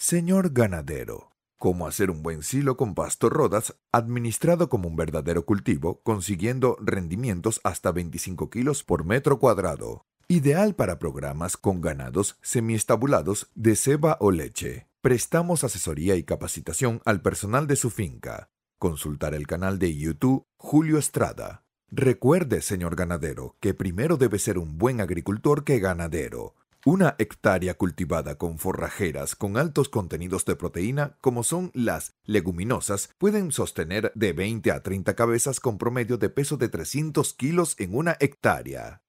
Señor ganadero, cómo hacer un buen silo con pasto rodas administrado como un verdadero cultivo, consiguiendo rendimientos hasta 25 kilos por metro cuadrado. Ideal para programas con ganados semiestabulados de ceba o leche. Prestamos asesoría y capacitación al personal de su finca. Consultar el canal de YouTube Julio Estrada. Recuerde, señor ganadero, que primero debe ser un buen agricultor que ganadero. Una hectárea cultivada con forrajeras con altos contenidos de proteína, como son las leguminosas, pueden sostener de 20 a 30 cabezas con promedio de peso de 300 kilos en una hectárea.